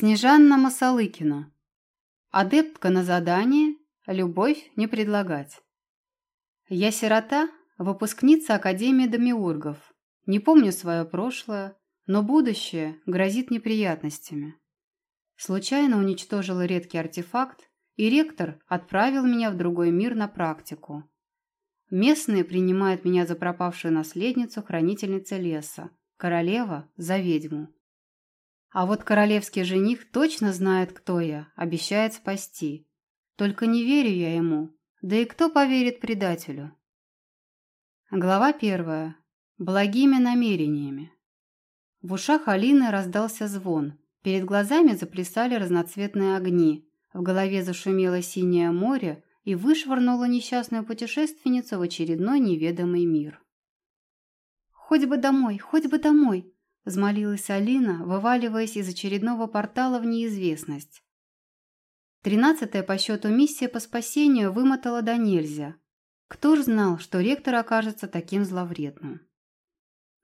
Снежанна Масалыкина. Адептка на задание, любовь не предлагать. Я сирота, выпускница Академии Демиургов. Не помню свое прошлое, но будущее грозит неприятностями. Случайно уничтожила редкий артефакт, и ректор отправил меня в другой мир на практику. Местные принимают меня за пропавшую наследницу хранительницы леса, королева за ведьму. А вот королевский жених точно знает, кто я, обещает спасти. Только не верю я ему. Да и кто поверит предателю? Глава первая. Благими намерениями. В ушах Алины раздался звон. Перед глазами заплясали разноцветные огни. В голове зашумело синее море и вышвырнуло несчастную путешественницу в очередной неведомый мир. «Хоть бы домой, хоть бы домой!» – взмолилась Алина, вываливаясь из очередного портала в неизвестность. Тринадцатая по счету миссия по спасению вымотала до нельзя. Кто ж знал, что ректор окажется таким зловредным?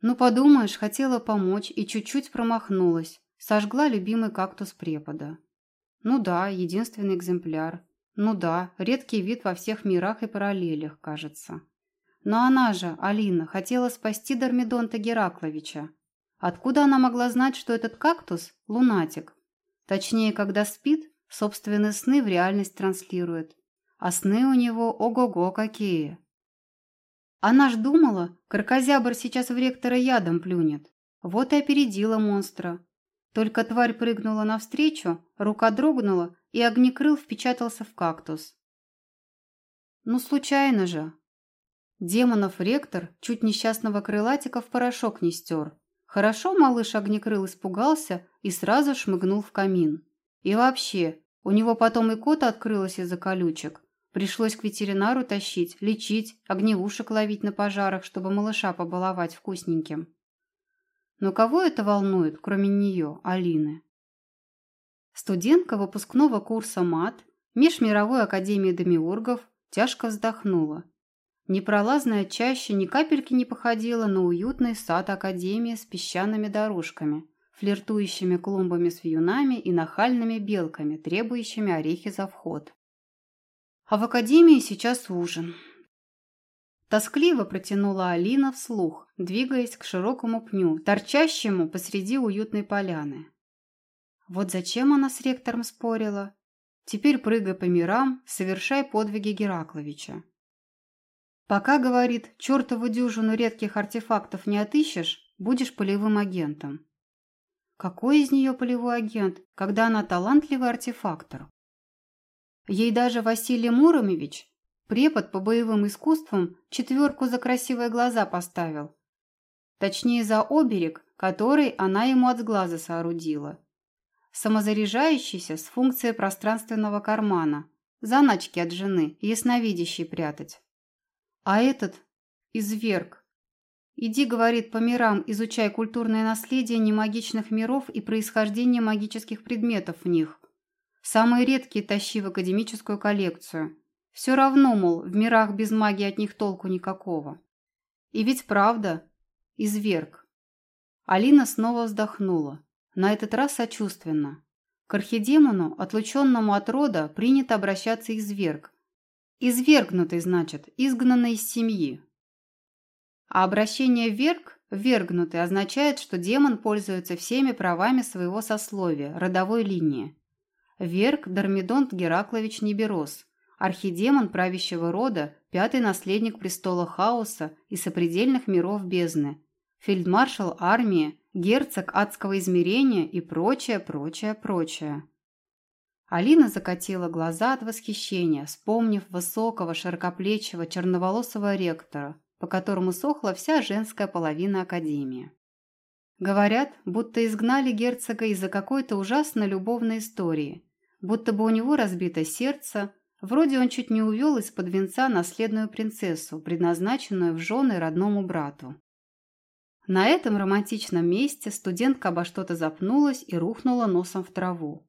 Ну, подумаешь, хотела помочь и чуть-чуть промахнулась. Сожгла любимый кактус препода. Ну да, единственный экземпляр. Ну да, редкий вид во всех мирах и параллелях, кажется. Но она же, Алина, хотела спасти Дормидонта Геракловича. Откуда она могла знать, что этот кактус – лунатик? Точнее, когда спит, собственные сны в реальность транслирует. А сны у него ого-го какие. Она ж думала, крокозябр сейчас в ректора ядом плюнет. Вот и опередила монстра. Только тварь прыгнула навстречу, рука дрогнула, и огнекрыл впечатался в кактус. Ну, случайно же. Демонов ректор чуть несчастного крылатика в порошок не стер. Хорошо малыш Огнекрыл испугался и сразу шмыгнул в камин. И вообще, у него потом и кот открылась из-за колючек. Пришлось к ветеринару тащить, лечить, огневушек ловить на пожарах, чтобы малыша побаловать вкусненьким. Но кого это волнует, кроме нее, Алины? Студентка выпускного курса МАТ Межмировой академии демиургов тяжко вздохнула. Непролазная чаще ни капельки не походила на уютный сад Академии с песчаными дорожками, флиртующими клумбами с вьюнами и нахальными белками, требующими орехи за вход. А в Академии сейчас ужин. Тоскливо протянула Алина вслух, двигаясь к широкому пню, торчащему посреди уютной поляны. Вот зачем она с ректором спорила? Теперь прыгай по мирам, совершай подвиги Геракловича. Пока, говорит, чертову дюжину редких артефактов не отыщешь, будешь полевым агентом. Какой из нее полевой агент, когда она талантливый артефактор? Ей даже Василий Муромович, препод по боевым искусствам, четверку за красивые глаза поставил. Точнее, за оберег, который она ему от глаза соорудила. Самозаряжающийся с функцией пространственного кармана, заначки от жены, ясновидящий прятать. А этот – изверг. Иди, говорит, по мирам, изучай культурное наследие немагичных миров и происхождение магических предметов в них. Самые редкие тащи в академическую коллекцию. Все равно, мол, в мирах без магии от них толку никакого. И ведь правда, изверг. Алина снова вздохнула, на этот раз сочувственно. К архидемону, отлученному от рода, принято обращаться изверг, Извергнутый, значит, изгнанный из семьи. А обращение «верг» «вергнутый» означает, что демон пользуется всеми правами своего сословия, родовой линии. Верг – Дормидонт Гераклович Неберос, архидемон правящего рода, пятый наследник престола хаоса и сопредельных миров бездны, фельдмаршал армии, герцог адского измерения и прочее, прочее, прочее. Алина закатила глаза от восхищения, вспомнив высокого, широкоплечего, черноволосого ректора, по которому сохла вся женская половина Академии. Говорят, будто изгнали герцога из-за какой-то ужасной любовной истории, будто бы у него разбито сердце, вроде он чуть не увел из-под венца наследную принцессу, предназначенную в жены родному брату. На этом романтичном месте студентка обо что-то запнулась и рухнула носом в траву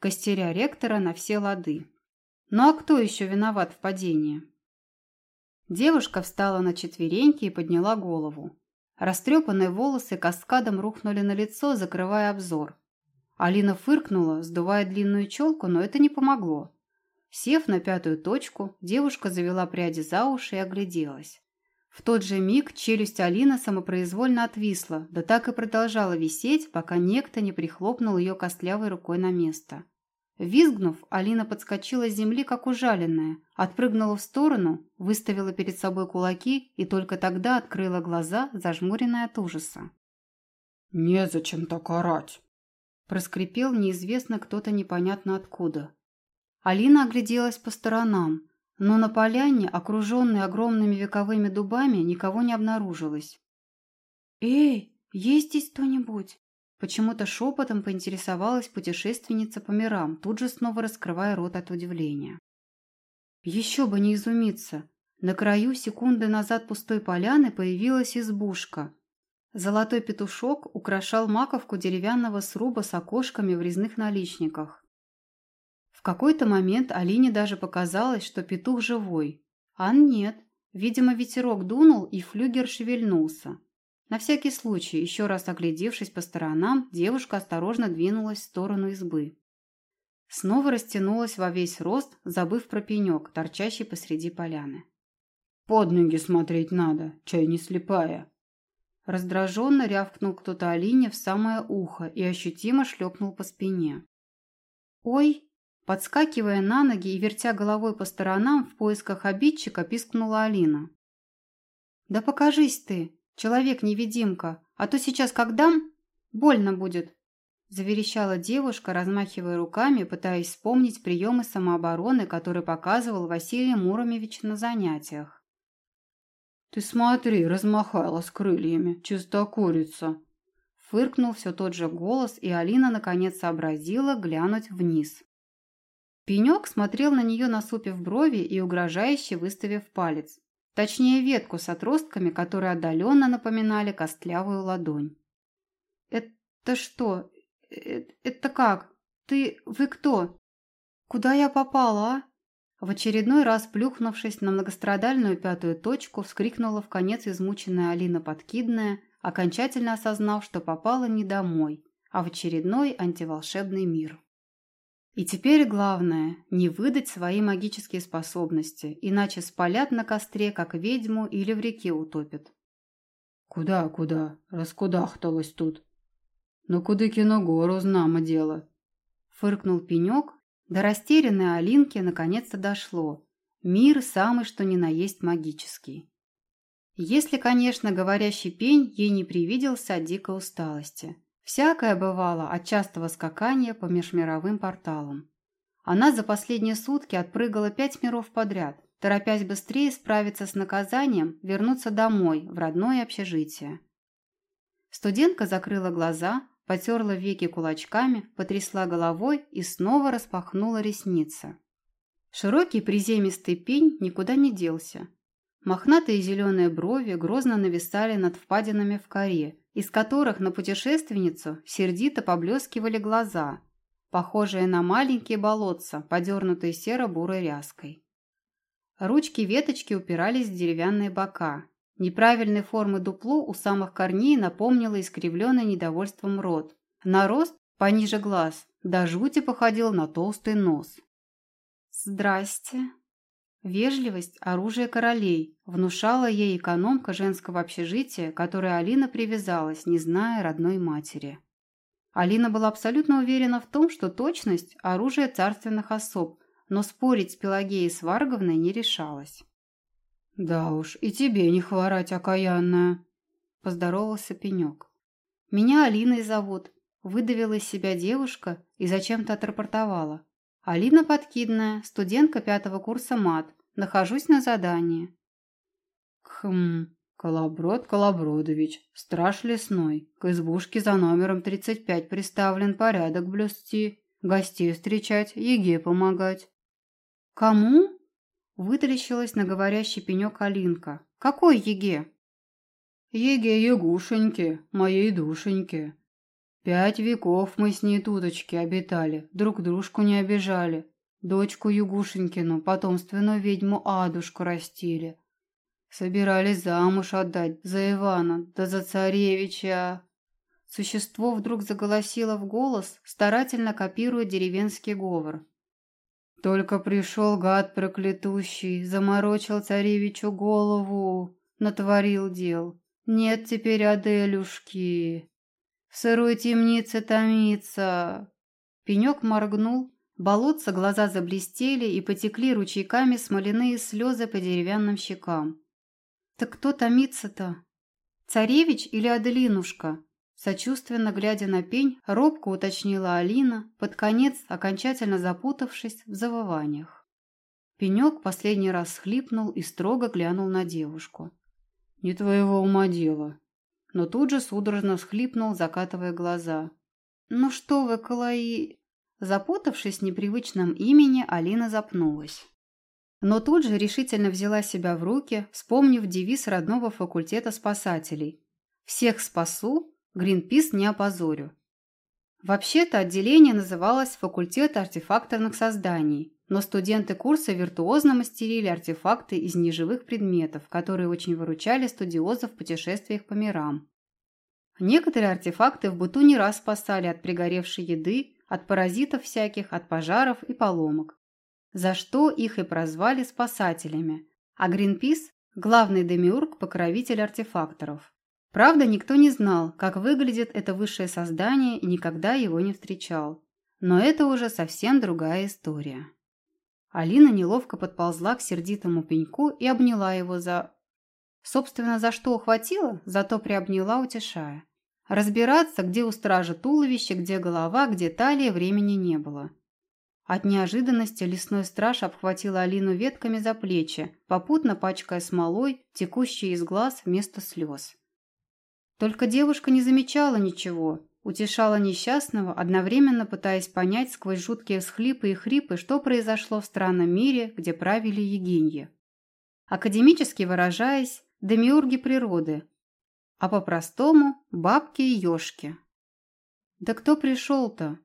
костеря ректора на все лады. Ну а кто еще виноват в падении? Девушка встала на четвереньки и подняла голову. Растрепанные волосы каскадом рухнули на лицо, закрывая обзор. Алина фыркнула, сдувая длинную челку, но это не помогло. Сев на пятую точку, девушка завела пряди за уши и огляделась. В тот же миг челюсть Алины самопроизвольно отвисла, да так и продолжала висеть, пока некто не прихлопнул ее костлявой рукой на место. Визгнув, Алина подскочила с земли, как ужаленная, отпрыгнула в сторону, выставила перед собой кулаки и только тогда открыла глаза, зажмуренная от ужаса. «Незачем так орать!» Проскрипел неизвестно кто-то непонятно откуда. Алина огляделась по сторонам, но на поляне, окруженной огромными вековыми дубами, никого не обнаружилось. «Эй, есть здесь кто-нибудь?» Почему-то шепотом поинтересовалась путешественница по мирам, тут же снова раскрывая рот от удивления. Еще бы не изумиться. На краю секунды назад пустой поляны появилась избушка. Золотой петушок украшал маковку деревянного сруба с окошками в резных наличниках. В какой-то момент Алине даже показалось, что петух живой. А нет. Видимо, ветерок дунул, и флюгер шевельнулся. На всякий случай, еще раз оглядевшись по сторонам, девушка осторожно двинулась в сторону избы. Снова растянулась во весь рост, забыв про пенек, торчащий посреди поляны. «Под ноги смотреть надо, чай не слепая!» Раздраженно рявкнул кто-то Алине в самое ухо и ощутимо шлепнул по спине. «Ой!» Подскакивая на ноги и вертя головой по сторонам в поисках обидчика, пискнула Алина. «Да покажись ты!» Человек-невидимка, а то сейчас как дам, больно будет. Заверещала девушка, размахивая руками, пытаясь вспомнить приемы самообороны, которые показывал Василий Муромевич на занятиях. «Ты смотри, размахала с крыльями, чисто курица!» Фыркнул все тот же голос, и Алина наконец сообразила глянуть вниз. Пенек смотрел на нее, насупив брови и угрожающе выставив палец. Точнее, ветку с отростками, которые отдаленно напоминали костлявую ладонь. «Это что? Э, это как? Ты... Вы кто? Куда я попала, а?» В очередной раз, плюхнувшись на многострадальную пятую точку, вскрикнула в конец измученная Алина Подкидная, окончательно осознав, что попала не домой, а в очередной антиволшебный мир. И теперь главное – не выдать свои магические способности, иначе спалят на костре, как ведьму, или в реке утопят. «Куда, куда? Раскудахталась тут. Ну, куда гору, знамо дело». Фыркнул пенек, до растерянной Алинки наконец-то дошло. Мир самый что ни на есть магический. Если, конечно, говорящий пень ей не привиделся от дикой усталости. Всякое бывало от частого скакания по межмировым порталам. Она за последние сутки отпрыгала пять миров подряд, торопясь быстрее справиться с наказанием, вернуться домой, в родное общежитие. Студентка закрыла глаза, потерла веки кулачками, потрясла головой и снова распахнула ресницы. Широкий приземистый пень никуда не делся. Мохнатые зеленые брови грозно нависали над впадинами в коре, из которых на путешественницу сердито поблескивали глаза, похожие на маленькие болотца, подернутые серо-бурой ряской. Ручки веточки упирались в деревянные бока. Неправильной формы дупло у самых корней напомнило искривленный недовольством рот. На рост, пониже глаз, до жути походил на толстый нос. «Здрасте», Вежливость – оружие королей, внушала ей экономка женского общежития, которой Алина привязалась, не зная родной матери. Алина была абсолютно уверена в том, что точность – оружие царственных особ, но спорить с Пелагеей Сварговной не решалась. «Да уж, и тебе не хворать, окаянная!» – поздоровался Пенек. «Меня Алиной зовут», – выдавила из себя девушка и зачем-то отрапортовала. Алина Подкидная, студентка пятого курса МАТ. Нахожусь на задании. Хм, Колоброд Колобродович, страж лесной. К избушке за номером 35 приставлен порядок блюсти, гостей встречать, еге помогать. Кому? Вытрящилась на говорящий пенек Алинка. Какой еге? Еге Ягушеньки, моей душеньки. Пять веков мы с ней туточки обитали, друг дружку не обижали. Дочку Югушенькину, потомственную ведьму Адушку растили. Собирались замуж отдать за Ивана, да за царевича. Существо вдруг заголосило в голос, старательно копируя деревенский говор. «Только пришел гад проклятущий, заморочил царевичу голову, натворил дел. Нет теперь Аделюшки. В сырой темнице томится». Пенек моргнул, болотца глаза заблестели и потекли ручейками смоляные слезы по деревянным щекам. «Так кто томится-то? Царевич или Аделинушка?» Сочувственно глядя на пень, робко уточнила Алина, под конец окончательно запутавшись в завываниях. Пенек последний раз схлипнул и строго глянул на девушку. «Не твоего ума дело». Но тут же судорожно всхлипнул, закатывая глаза. «Ну что вы, Калаи...» Запутавшись в непривычном имени, Алина запнулась. Но тут же решительно взяла себя в руки, вспомнив девиз родного факультета спасателей. «Всех спасу, Гринпис не опозорю. Вообще-то отделение называлось «Факультет артефакторных созданий», но студенты курса виртуозно мастерили артефакты из неживых предметов, которые очень выручали студиозов в путешествиях по мирам. Некоторые артефакты в быту не раз спасали от пригоревшей еды, от паразитов всяких, от пожаров и поломок. За что их и прозвали спасателями, а Гринпис – главный демиург-покровитель артефакторов. Правда, никто не знал, как выглядит это высшее создание и никогда его не встречал. Но это уже совсем другая история. Алина неловко подползла к сердитому пеньку и обняла его за... Собственно, за что ухватила, зато приобняла, утешая. Разбираться, где у стража туловище, где голова, где талия, времени не было. От неожиданности лесной страж обхватил Алину ветками за плечи, попутно пачкая смолой, текущей из глаз вместо слез. Только девушка не замечала ничего, утешала несчастного, одновременно пытаясь понять сквозь жуткие всхлипы и хрипы, что произошло в странном мире, где правили егиньи. Академически выражаясь, демиурги природы, а по-простому – бабки и ёшки. Да кто пришел-то?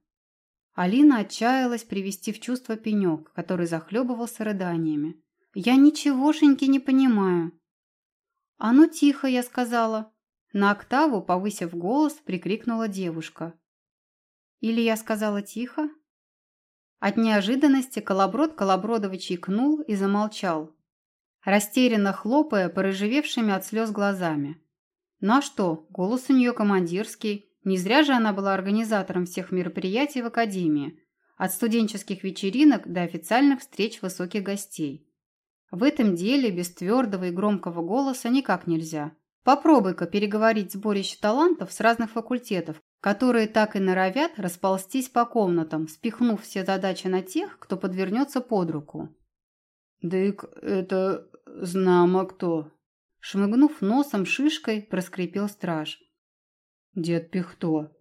Алина отчаялась привести в чувство пенек, который захлебывался рыданиями. «Я ничегошеньки не понимаю». «А ну тихо», – я сказала, на октаву, повысив голос, прикрикнула девушка. Или я сказала тихо? От неожиданности Колоброд Колобродович икнул и замолчал, растерянно хлопая порыжевевшими от слез глазами. Ну а что, голос у нее командирский, не зря же она была организатором всех мероприятий в академии, от студенческих вечеринок до официальных встреч высоких гостей. В этом деле без твердого и громкого голоса никак нельзя. Попробуй-ка переговорить сборище талантов с разных факультетов, которые так и норовят расползтись по комнатам, спихнув все задачи на тех, кто подвернется под руку. «Дык, это знамо кто?» Шмыгнув носом шишкой, проскрипел страж. «Дед Пихто.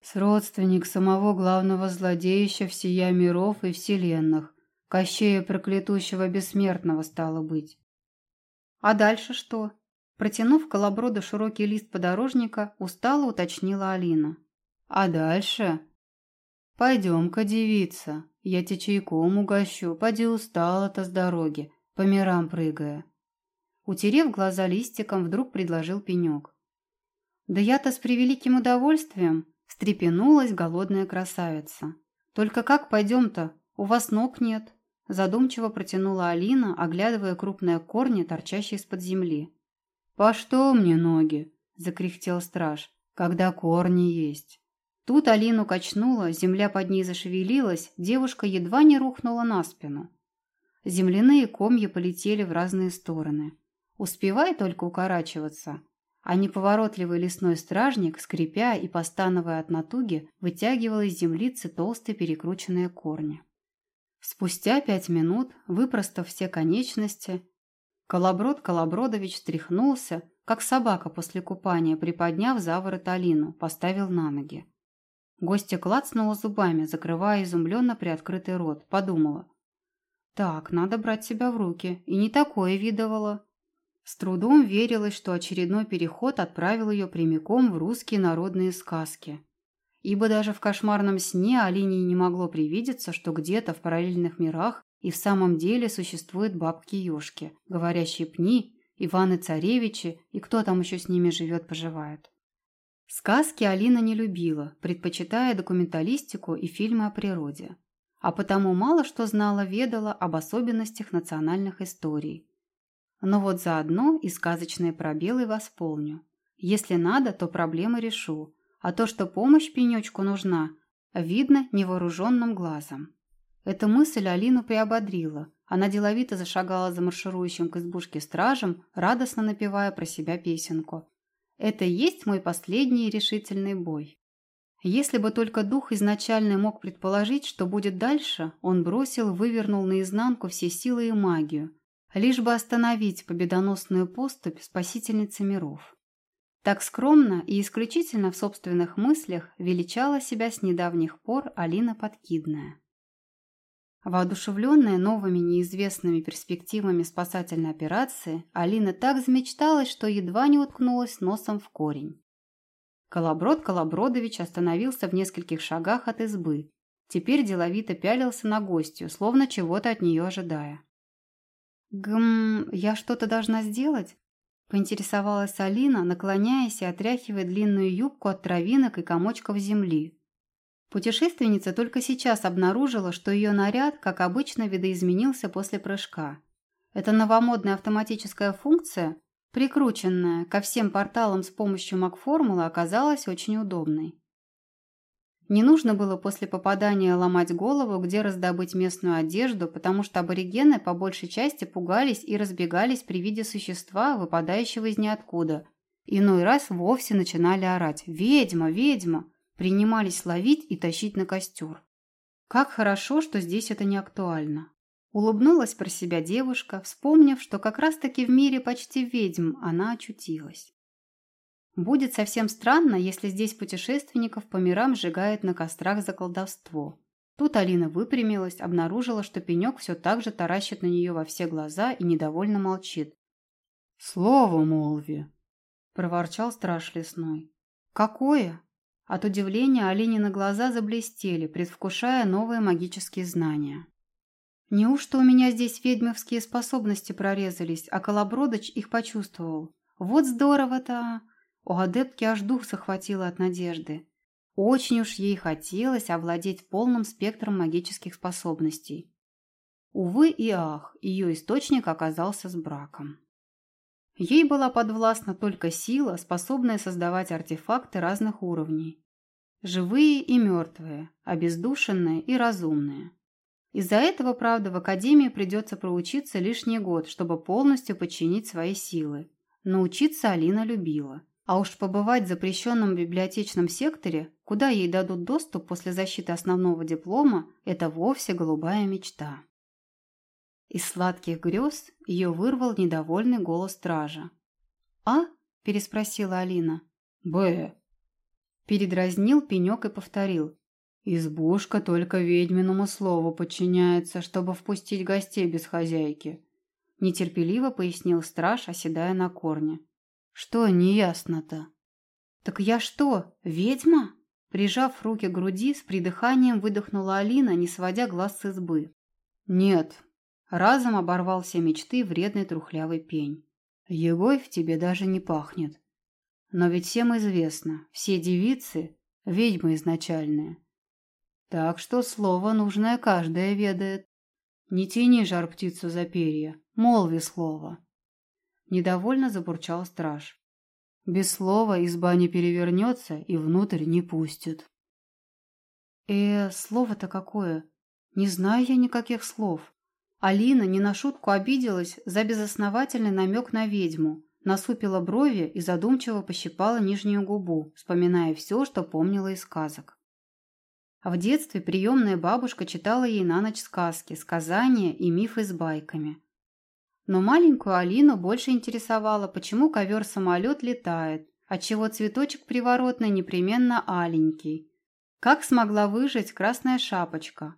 Сродственник самого главного злодеища всея миров и вселенных, Кощея проклятущего бессмертного стало быть». «А дальше что?» Протянув колоброду широкий лист подорожника, устало уточнила Алина. «А дальше?» «Пойдем-ка, девица, я тебе чайком угощу, поди устала-то с дороги, по мирам прыгая». Утерев глаза листиком, вдруг предложил пенек. «Да я-то с превеликим удовольствием!» – встрепенулась голодная красавица. «Только как пойдем-то? У вас ног нет!» – задумчиво протянула Алина, оглядывая крупные корни, торчащие из-под земли. «По что мне ноги?» – закряхтел страж. «Когда корни есть». Тут Алину качнуло, земля под ней зашевелилась, девушка едва не рухнула на спину. Земляные комья полетели в разные стороны. Успевай только укорачиваться. А неповоротливый лесной стражник, скрипя и постановая от натуги, вытягивал из землицы толстые перекрученные корни. Спустя пять минут, выпростав все конечности, Колоброд Колобродович стряхнулся, как собака после купания, приподняв за ворот Алину, поставил на ноги. Гостья клацнула зубами, закрывая изумленно приоткрытый рот, подумала. «Так, надо брать себя в руки, и не такое видывала». С трудом верилось, что очередной переход отправил ее прямиком в русские народные сказки. Ибо даже в кошмарном сне Алине не могло привидеться, что где-то в параллельных мирах и в самом деле существуют бабки-ёшки, говорящие пни, Иваны-царевичи и кто там еще с ними живет-поживает. Сказки Алина не любила, предпочитая документалистику и фильмы о природе. А потому мало что знала, ведала об особенностях национальных историй. Но вот заодно и сказочные пробелы восполню. Если надо, то проблемы решу, а то, что помощь пенечку нужна, видно невооруженным глазом. Эта мысль Алину приободрила. Она деловито зашагала за марширующим к избушке стражем, радостно напевая про себя песенку. Это есть мой последний решительный бой. Если бы только дух изначально мог предположить, что будет дальше, он бросил, вывернул наизнанку все силы и магию, лишь бы остановить победоносную поступь спасительницы миров. Так скромно и исключительно в собственных мыслях величала себя с недавних пор Алина Подкидная. Воодушевленная новыми неизвестными перспективами спасательной операции, Алина так замечталась, что едва не уткнулась носом в корень. Колоброд Колобродович остановился в нескольких шагах от избы. Теперь деловито пялился на гостью, словно чего-то от нее ожидая. «Гм, я что-то должна сделать?» Поинтересовалась Алина, наклоняясь и отряхивая длинную юбку от травинок и комочков земли, Путешественница только сейчас обнаружила, что ее наряд, как обычно, видоизменился после прыжка. Эта новомодная автоматическая функция, прикрученная ко всем порталам с помощью Макформулы, оказалась очень удобной. Не нужно было после попадания ломать голову, где раздобыть местную одежду, потому что аборигены по большей части пугались и разбегались при виде существа, выпадающего из ниоткуда. Иной раз вовсе начинали орать «Ведьма! Ведьма!» Принимались ловить и тащить на костер. Как хорошо, что здесь это не актуально. Улыбнулась про себя девушка, вспомнив, что как раз-таки в мире почти ведьм она очутилась. Будет совсем странно, если здесь путешественников по мирам сжигает на кострах за колдовство. Тут Алина выпрямилась, обнаружила, что пенек все так же таращит на нее во все глаза и недовольно молчит. «Слово молви!» – проворчал страж лесной. «Какое?» От удивления Алинины глаза заблестели, предвкушая новые магические знания. Неужто у меня здесь ведьмовские способности прорезались, а Колобродыч их почувствовал? Вот здорово-то! У адептки аж дух захватило от надежды. Очень уж ей хотелось овладеть полным спектром магических способностей. Увы и ах, ее источник оказался с браком. Ей была подвластна только сила, способная создавать артефакты разных уровней. Живые и мертвые, обездушенные и разумные. Из-за этого, правда, в Академии придется проучиться лишний год, чтобы полностью подчинить свои силы. Но учиться Алина любила. А уж побывать в запрещенном библиотечном секторе, куда ей дадут доступ после защиты основного диплома, это вовсе голубая мечта. Из сладких грез ее вырвал недовольный голос стража. «А?» – переспросила Алина. «Б». Передразнил пенек и повторил. «Избушка только ведьминому слову подчиняется, чтобы впустить гостей без хозяйки», – нетерпеливо пояснил страж, оседая на корне. «Что неясно-то?» «Так я что, ведьма?» Прижав руки к груди, с придыханием выдохнула Алина, не сводя глаз с избы. «Нет, Разом оборвал все мечты вредный трухлявый пень. Егой тебе даже не пахнет. Но ведь всем известно, все девицы – ведьмы изначальные. Так что слово нужное каждая ведает. Не тяни жар птицу за перья, молви слово. Недовольно забурчал страж. Без слова изба не перевернется и внутрь не пустит. Э, слово-то какое? Не знаю я никаких слов. Алина не на шутку обиделась за безосновательный намек на ведьму, насупила брови и задумчиво пощипала нижнюю губу, вспоминая все, что помнила из сказок. В детстве приемная бабушка читала ей на ночь сказки, сказания и мифы с байками. Но маленькую Алину больше интересовало, почему ковер-самолет летает, отчего цветочек приворотный непременно аленький. Как смогла выжить красная шапочка,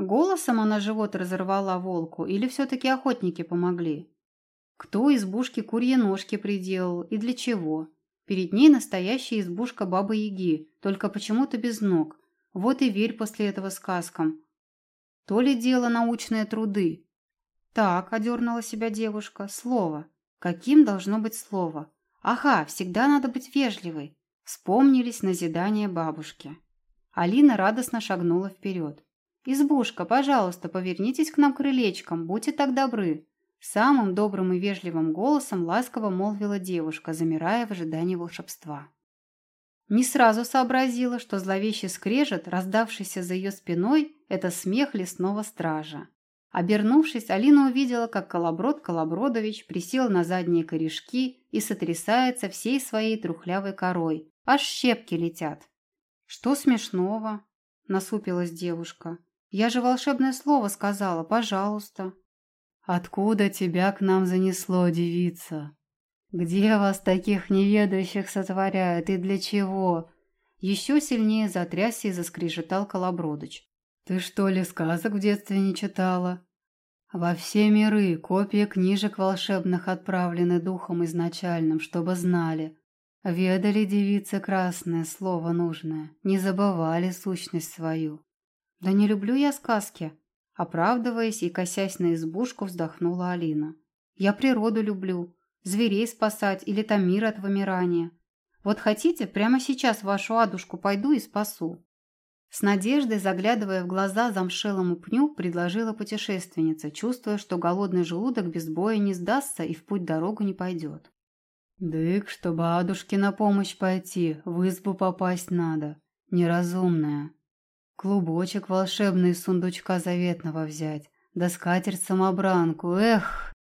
Голосом она живот разорвала волку или все-таки охотники помогли? Кто избушки курьи ножки приделал и для чего? Перед ней настоящая избушка Бабы-Яги, только почему-то без ног. Вот и верь после этого сказкам. То ли дело научные труды. Так, одернула себя девушка, слово. Каким должно быть слово? Ага, всегда надо быть вежливой. Вспомнились назидания бабушки. Алина радостно шагнула вперед. «Избушка, пожалуйста, повернитесь к нам крылечком, будьте так добры!» Самым добрым и вежливым голосом ласково молвила девушка, замирая в ожидании волшебства. Не сразу сообразила, что зловещий скрежет, раздавшийся за ее спиной, это смех лесного стража. Обернувшись, Алина увидела, как Колоброд Колобродович присел на задние корешки и сотрясается всей своей трухлявой корой. Аж щепки летят. «Что смешного?» – насупилась девушка. «Я же волшебное слово сказала, пожалуйста». «Откуда тебя к нам занесло, девица? Где вас таких неведающих сотворяют и для чего?» Еще сильнее затрясся и заскрежетал Колобродыч. Ты что ли сказок в детстве не читала? Во все миры копии книжек волшебных отправлены духом изначальным, чтобы знали. Ведали девицы красное слово нужное, не забывали сущность свою. Да не люблю я сказки. Оправдываясь и косясь на избушку, вздохнула Алина. Я природу люблю, зверей спасать или там мир от вымирания. Вот хотите, прямо сейчас вашу адушку пойду и спасу. С надеждой, заглядывая в глаза замшелому пню, предложила путешественница, чувствуя, что голодный желудок без боя не сдастся и в путь дорогу не пойдет. «Дык, чтобы адушке на помощь пойти, в избу попасть надо. Неразумная. Клубочек волшебный из сундучка заветного взять, да скатерть-самобранку, эх!»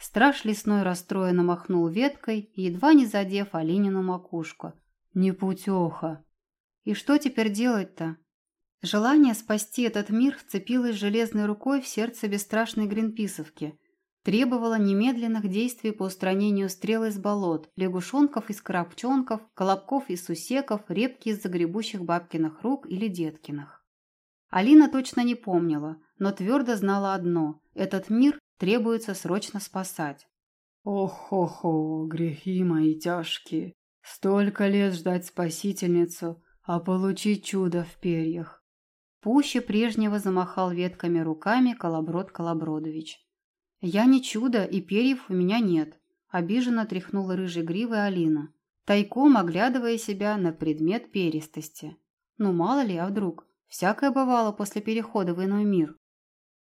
Страж лесной расстроенно махнул веткой, едва не задев Алинину макушку. «Непутеха!» И что теперь делать-то? Желание спасти этот мир вцепилось железной рукой в сердце бесстрашной гринписовки. Требовало немедленных действий по устранению стрел из болот, лягушонков из коробчонков, колобков из сусеков, репки из загребущих бабкиных рук или деткиных. Алина точно не помнила, но твердо знала одно – этот мир требуется срочно спасать. «Ох-хо-хо, грехи мои тяжкие! Столько лет ждать спасительницу, а получить чудо в перьях. Пуще прежнего замахал ветками руками Колоброд Колобродович. «Я не чудо, и перьев у меня нет», – обиженно тряхнула рыжей гривой Алина, тайком оглядывая себя на предмет перистости. «Ну, мало ли, а вдруг? Всякое бывало после перехода в иной мир».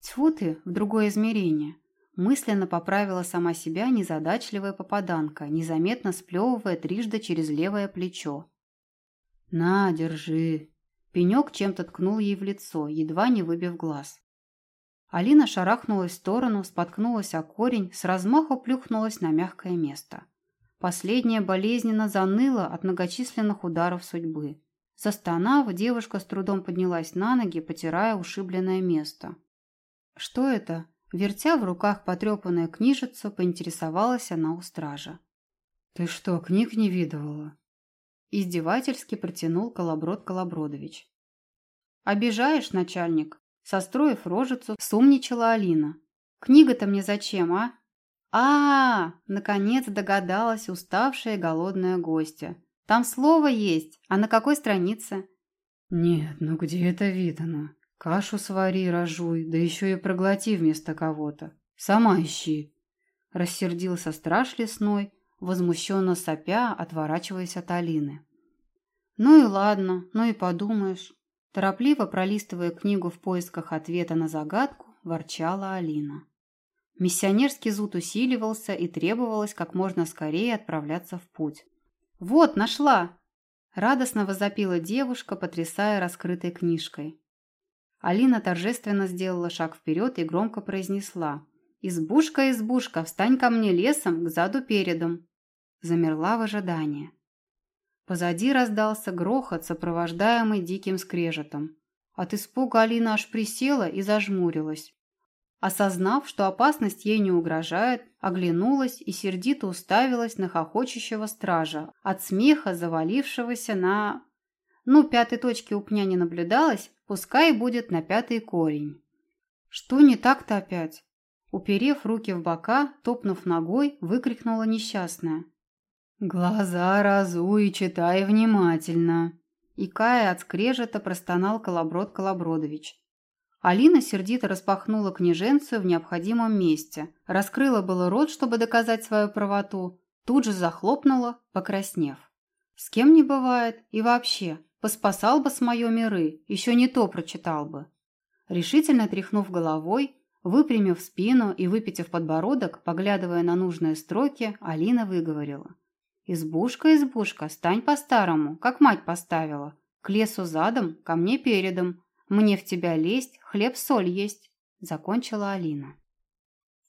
«Тьфу ты, в другое измерение», мысленно поправила сама себя незадачливая попаданка, незаметно сплевывая трижды через левое плечо. «На, держи!» Пенек чем-то ткнул ей в лицо, едва не выбив глаз. Алина шарахнулась в сторону, споткнулась о корень, с размаху плюхнулась на мягкое место. Последняя болезненно заныла от многочисленных ударов судьбы. Застонав, девушка с трудом поднялась на ноги, потирая ушибленное место. «Что это?» Вертя в руках потрепанную книжицу, поинтересовалась она у стража. «Ты что, книг не видывала?» Издевательски протянул Колоброд Колобродович. «Обижаешь, начальник?» Состроив рожицу, сумничала Алина. «Книга-то мне зачем, а?» а, -а, -а Наконец догадалась уставшая и голодная гостья. «Там слово есть. А на какой странице?» «Нет, ну где это видано? Кашу свари, рожуй, да еще и проглоти вместо кого-то. Сама ищи!» Рассердился страж лесной, возмущенно сопя, отворачиваясь от Алины. «Ну и ладно, ну и подумаешь». Торопливо пролистывая книгу в поисках ответа на загадку, ворчала Алина. Миссионерский зуд усиливался и требовалось как можно скорее отправляться в путь. «Вот, нашла!» Радостно возопила девушка, потрясая раскрытой книжкой. Алина торжественно сделала шаг вперед и громко произнесла. «Избушка, избушка, встань ко мне лесом, к заду передом!» замерла в ожидании. Позади раздался грохот, сопровождаемый диким скрежетом. От испуга Алина аж присела и зажмурилась. Осознав, что опасность ей не угрожает, оглянулась и сердито уставилась на хохочущего стража, от смеха завалившегося на... Ну, пятой точки у пня не наблюдалось, пускай будет на пятый корень. Что не так-то опять? Уперев руки в бока, топнув ногой, выкрикнула несчастная. «Глаза разуй и читай внимательно!» Икая от скрежета простонал Колоброд Колобродович. Алина сердито распахнула княженцию в необходимом месте, раскрыла было рот, чтобы доказать свою правоту, тут же захлопнула, покраснев. С кем не бывает и вообще, поспасал бы с моё миры, еще не то прочитал бы. Решительно тряхнув головой, выпрямив спину и выпитив подбородок, поглядывая на нужные строки, Алина выговорила. «Избушка, избушка, стань по-старому, как мать поставила. К лесу задом, ко мне передом. Мне в тебя лезть, хлеб-соль есть», — закончила Алина.